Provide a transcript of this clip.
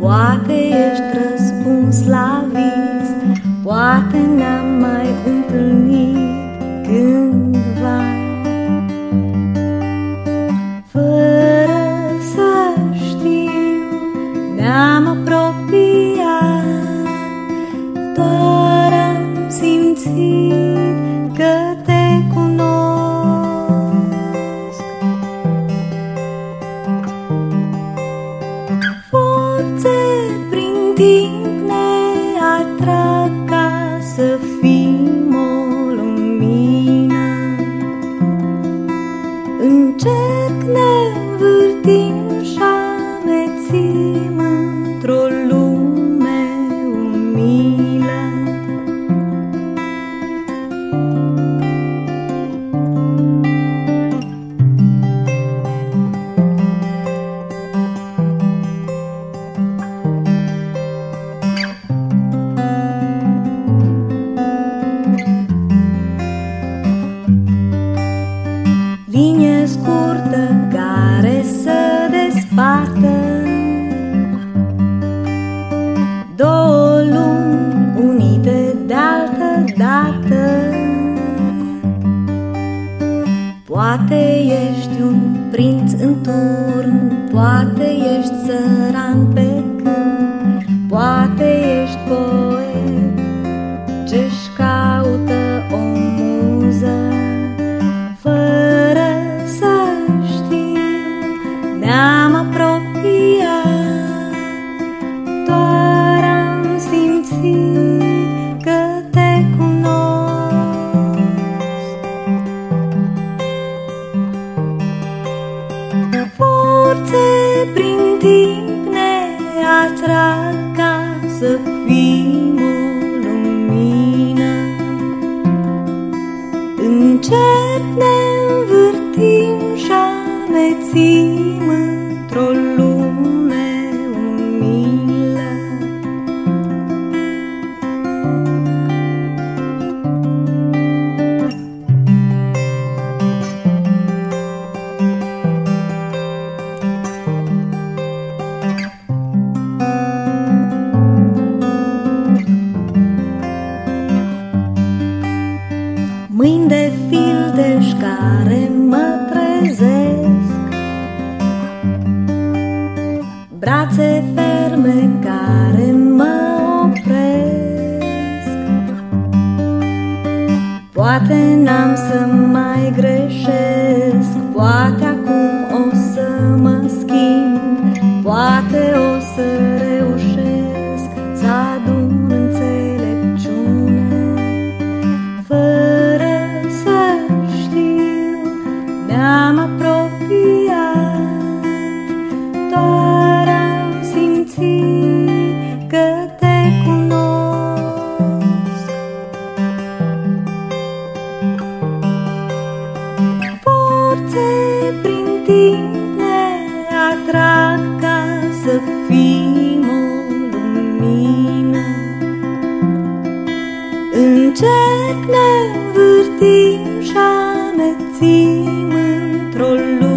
Poate ești răspuns la vis, poate ti. Linie scurtă care să despartă. Două lumi unite de altă dată. Poate ești un prinț în turn Poate ești țăran pe câmp Poate ești timp ne atrag ca să fim o lumină Încerc ne învârtim și amețim într-o lume Brațe ferme care mă opresc. Poate n-am să mai greșesc Poate prin timp ne atrag ca să fim o lumină. Încerc ne învârtim și amețim într-o lume